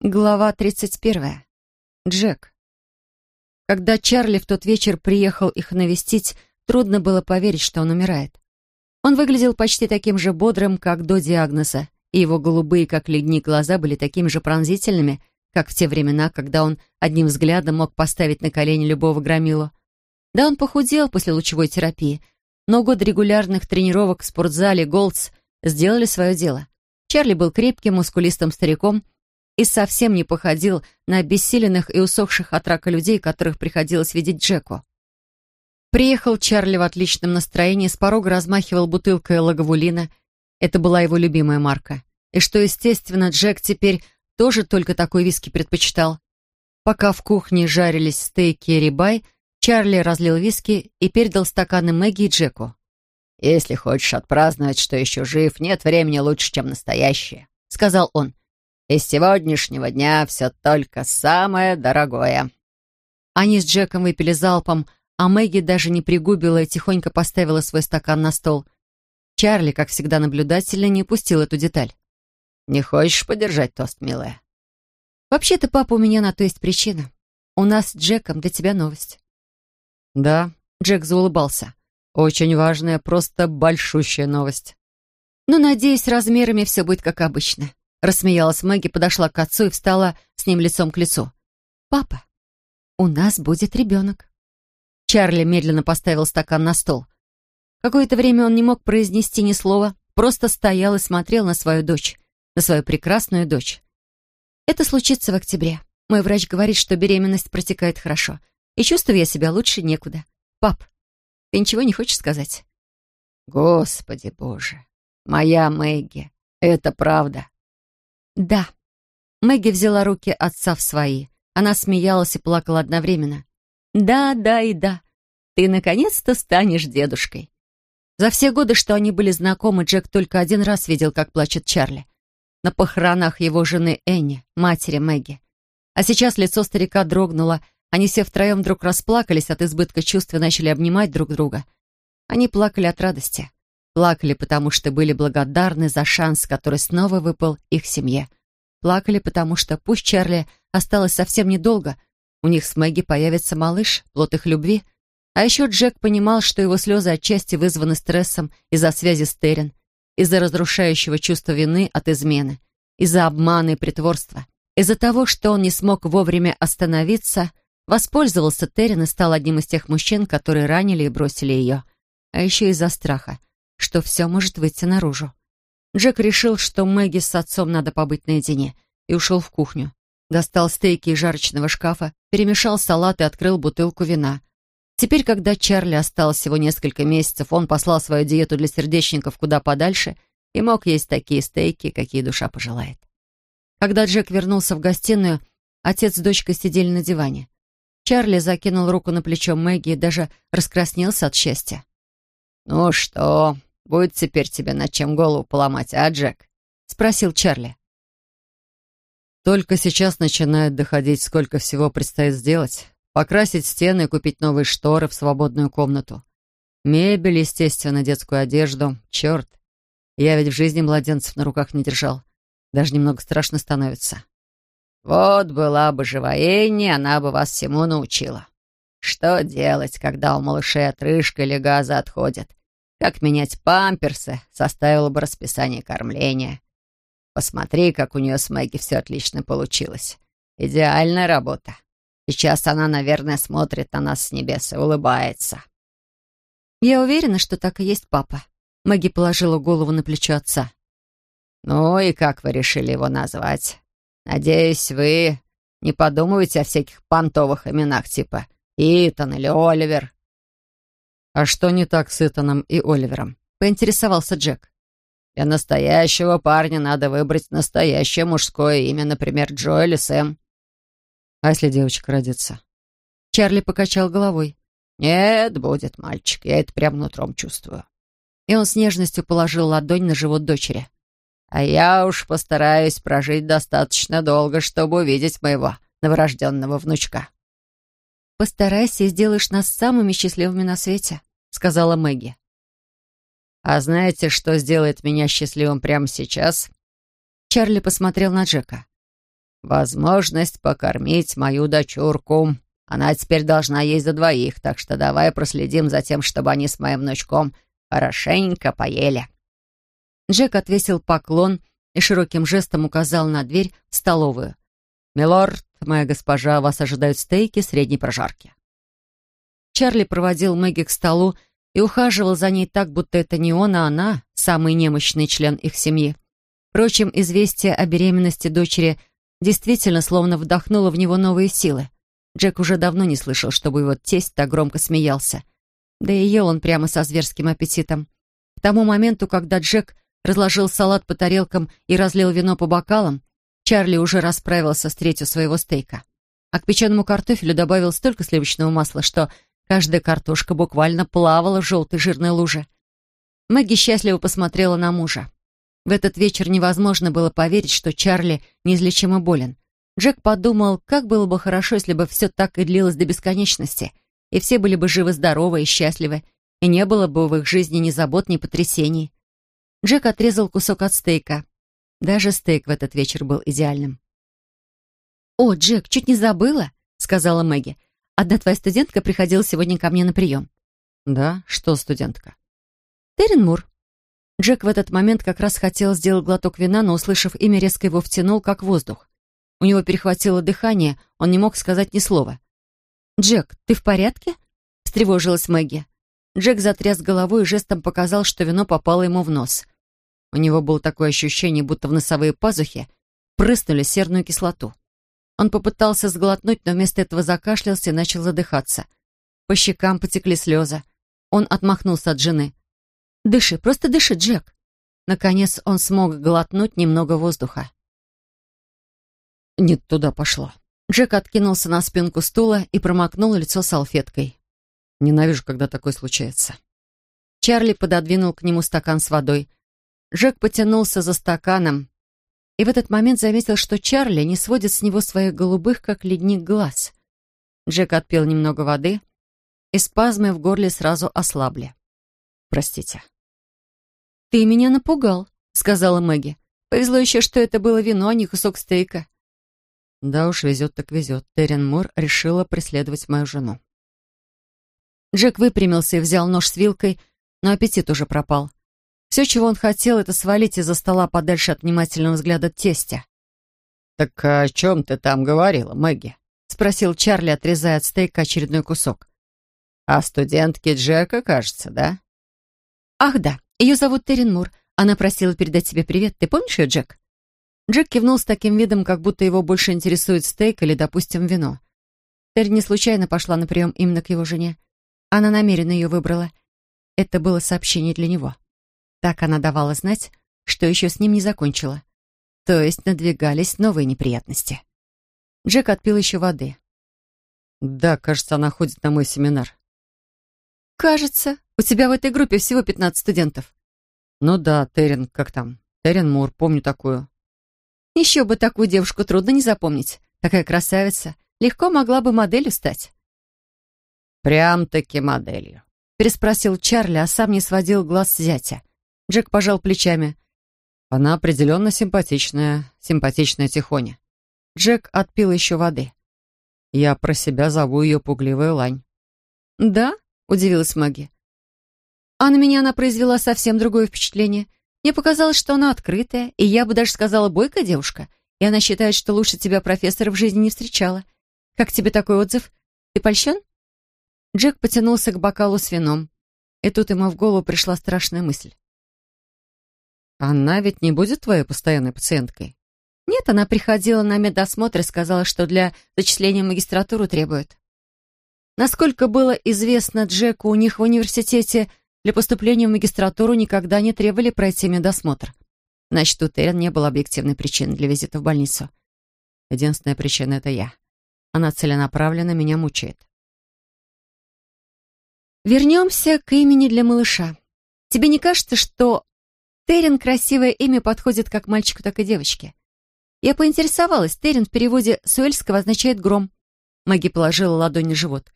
Глава 31. Джек. Когда Чарли в тот вечер приехал их навестить, трудно было поверить, что он умирает. Он выглядел почти таким же бодрым, как до диагноза, и его голубые, как ледник, глаза были такими же пронзительными, как в те времена, когда он одним взглядом мог поставить на колени любого громилу. Да, он похудел после лучевой терапии, но годы регулярных тренировок в спортзале «Голдс» сделали свое дело. Чарли был крепким, мускулистым стариком — и совсем не походил на обессиленных и усохших от рака людей, которых приходилось видеть Джеку. Приехал Чарли в отличном настроении, с порога размахивал бутылкой лаговулина. Это была его любимая марка. И что, естественно, Джек теперь тоже только такой виски предпочитал. Пока в кухне жарились стейки и рибай, Чарли разлил виски и передал стаканы Мэгги и Джеку. «Если хочешь отпраздновать, что еще жив, нет времени лучше, чем настоящее», — сказал он. Из сегодняшнего дня все только самое дорогое». Они с Джеком выпили залпом, а Мэгги даже не пригубила и тихонько поставила свой стакан на стол. Чарли, как всегда наблюдательно, не упустил эту деталь. «Не хочешь подержать тост, милая?» «Вообще-то, папа, у меня на то есть причина. У нас с Джеком для тебя новость». «Да», — Джек заулыбался. «Очень важная, просто большущая новость». «Ну, надеюсь, размерами все будет как обычно. Рассмеялась Мэгги, подошла к отцу и встала с ним лицом к лицу. «Папа, у нас будет ребенок». Чарли медленно поставил стакан на стол. Какое-то время он не мог произнести ни слова, просто стоял и смотрел на свою дочь, на свою прекрасную дочь. «Это случится в октябре. Мой врач говорит, что беременность протекает хорошо, и чувствую я себя лучше некуда. Пап, ты ничего не хочешь сказать?» «Господи боже, моя Мэгги, это правда!» «Да». Мэгги взяла руки отца в свои. Она смеялась и плакала одновременно. «Да, да и да. Ты наконец-то станешь дедушкой». За все годы, что они были знакомы, Джек только один раз видел, как плачет Чарли. На похоронах его жены Энни, матери Мэгги. А сейчас лицо старика дрогнуло. Они все втроем вдруг расплакались от избытка чувств и начали обнимать друг друга. Они плакали от радости. Плакали, потому что были благодарны за шанс, который снова выпал их семье. Плакали, потому что, пусть Чарли осталось совсем недолго, у них с Мэгги появится малыш, плод их любви. А еще Джек понимал, что его слезы отчасти вызваны стрессом из-за связи с Террен, из-за разрушающего чувства вины от измены, из-за обмана и притворства, из-за того, что он не смог вовремя остановиться, воспользовался Террен и стал одним из тех мужчин, которые ранили и бросили ее. А еще из-за страха что все может выйти наружу. Джек решил, что Мэгги с отцом надо побыть наедине, и ушел в кухню. Достал стейки из жарочного шкафа, перемешал салат и открыл бутылку вина. Теперь, когда Чарли осталось всего несколько месяцев, он послал свою диету для сердечников куда подальше и мог есть такие стейки, какие душа пожелает. Когда Джек вернулся в гостиную, отец с дочкой сидели на диване. Чарли закинул руку на плечо Мэгги и даже раскраснелся от счастья. «Ну что, Будет теперь тебе над чем голову поломать, а, Джек?» — спросил Чарли. Только сейчас начинает доходить, сколько всего предстоит сделать. Покрасить стены и купить новые шторы в свободную комнату. Мебель, естественно, детскую одежду. Черт, я ведь в жизни младенцев на руках не держал. Даже немного страшно становится. Вот была бы жива Энни, она бы вас всему научила. Что делать, когда у малышей отрыжка или газа отходят? Как менять памперсы, составила бы расписание кормления. Посмотри, как у нее с Мэгги все отлично получилось. Идеальная работа. Сейчас она, наверное, смотрит на нас с небес и улыбается. «Я уверена, что так и есть папа». Мэгги положила голову на плечо отца. «Ну и как вы решили его назвать? Надеюсь, вы не подумываете о всяких понтовых именах типа Итан или Оливер. «А что не так с Итаном и Оливером?» — поинтересовался Джек. «Для настоящего парня надо выбрать настоящее мужское имя, например, Джо или Сэм». «А если девочка родится?» Чарли покачал головой. «Нет, будет мальчик, я это прям нутром чувствую». И он с нежностью положил ладонь на живот дочери. «А я уж постараюсь прожить достаточно долго, чтобы увидеть моего новорожденного внучка». «Постарайся и сделаешь нас самыми счастливыми на свете», — сказала Мэгги. «А знаете, что сделает меня счастливым прямо сейчас?» Чарли посмотрел на Джека. возможность покормить мою дочурку. Она теперь должна есть за двоих, так что давай проследим за тем, чтобы они с моим внучком хорошенько поели». Джек отвесил поклон и широким жестом указал на дверь в столовую. «Милорд, моя госпожа, вас ожидают стейки средней прожарки». Чарли проводил Мэгги к столу и ухаживал за ней так, будто это не он, а она, самый немощный член их семьи. Впрочем, известие о беременности дочери действительно словно вдохнуло в него новые силы. Джек уже давно не слышал, чтобы его тесть так громко смеялся. Да и ел он прямо со зверским аппетитом. К тому моменту, когда Джек разложил салат по тарелкам и разлил вино по бокалам, Чарли уже расправился с третью своего стейка. А к печеному картофелю добавил столько сливочного масла, что каждая картошка буквально плавала в желтой жирной луже. Мэгги счастливо посмотрела на мужа. В этот вечер невозможно было поверить, что Чарли неизлечимо болен. Джек подумал, как было бы хорошо, если бы все так и длилось до бесконечности, и все были бы живы-здоровы и счастливы, и не было бы в их жизни ни забот, ни потрясений. Джек отрезал кусок от стейка. Даже стейк в этот вечер был идеальным. «О, Джек, чуть не забыла», — сказала Мэгги. «Одна твоя студентка приходила сегодня ко мне на прием». «Да? Что студентка?» «Террен Мур». Джек в этот момент как раз хотел сделать глоток вина, но, услышав имя, резко его втянул, как воздух. У него перехватило дыхание, он не мог сказать ни слова. «Джек, ты в порядке?» — встревожилась Мэгги. Джек затряс головой и жестом показал, что вино попало ему в нос. У него было такое ощущение, будто в носовые пазухи прыснули серную кислоту. Он попытался сглотнуть, но вместо этого закашлялся и начал задыхаться. По щекам потекли слезы. Он отмахнулся от жены. «Дыши, просто дыши, Джек!» Наконец он смог глотнуть немного воздуха. «Не туда пошло». Джек откинулся на спинку стула и промокнул лицо салфеткой. Ненавижу, когда такое случается. Чарли пододвинул к нему стакан с водой. Джек потянулся за стаканом и в этот момент заметил, что Чарли не сводит с него своих голубых, как ледник, глаз. Джек отпил немного воды, и спазмы в горле сразу ослабли. «Простите». «Ты меня напугал», — сказала Мэгги. «Повезло еще, что это было вино, а не кусок стейка». «Да уж, везет так везет. Террен Мур решила преследовать мою жену». Джек выпрямился и взял нож с вилкой, но аппетит уже пропал. Все, чего он хотел, это свалить из-за стола подальше от внимательного взгляда тестя. «Так о чем ты там говорила, Мэгги?» — спросил Чарли, отрезая от стейка очередной кусок. «О студентке Джека, кажется, да?» «Ах да, ее зовут Террин Мур. Она просила передать тебе привет. Ты помнишь ее, Джек?» Джек кивнул с таким видом, как будто его больше интересует стейк или, допустим, вино. Терри не случайно пошла на прием именно к его жене. Она намеренно ее выбрала. Это было сообщение для него. Так она давала знать, что еще с ним не закончила. То есть надвигались новые неприятности. Джек отпил еще воды. «Да, кажется, она ходит на мой семинар». «Кажется. У тебя в этой группе всего 15 студентов». «Ну да, Терен, как там? Терен Мур, помню такую». «Еще бы такую девушку трудно не запомнить. Такая красавица. Легко могла бы моделью стать». «Прям-таки моделью», — переспросил Чарли, а сам не сводил глаз с зятя. Джек пожал плечами. «Она определенно симпатичная, симпатичная Тихоня». Джек отпил еще воды. «Я про себя зову ее пугливая лань». «Да?» — удивилась Мэгги. «А на меня она произвела совсем другое впечатление. Мне показалось, что она открытая, и я бы даже сказала бойкая девушка, и она считает, что лучше тебя профессора в жизни не встречала. Как тебе такой отзыв? Ты польщен?» Джек потянулся к бокалу с вином. И тут ему в голову пришла страшная мысль. «Она ведь не будет твоей постоянной пациенткой?» «Нет, она приходила на медосмотр и сказала, что для зачисления в магистратуру требует». Насколько было известно Джеку, у них в университете для поступления в магистратуру никогда не требовали пройти медосмотр. Значит, у Терен не было объективной причины для визита в больницу. Единственная причина — это я. Она целенаправленно меня мучает. Вернемся к имени для малыша. Тебе не кажется, что Терен красивое имя подходит как мальчику, так и девочке? Я поинтересовалась. Терен в переводе с уэльского означает «гром». Маги положила ладонь на живот.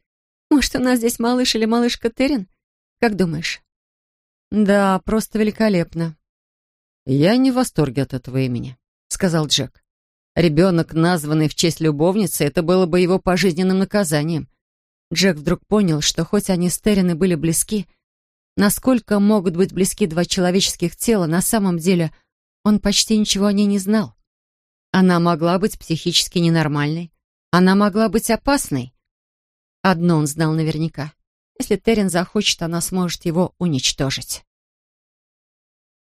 Может, у нас здесь малыш или малышка Терен? Как думаешь? Да, просто великолепно. Я не в восторге от этого имени, сказал Джек. Ребенок, названный в честь любовницы, это было бы его пожизненным наказанием. Джек вдруг понял, что хоть они с Терриной были близки, насколько могут быть близки два человеческих тела, на самом деле он почти ничего о ней не знал. Она могла быть психически ненормальной. Она могла быть опасной. Одно он знал наверняка. Если Террин захочет, она сможет его уничтожить.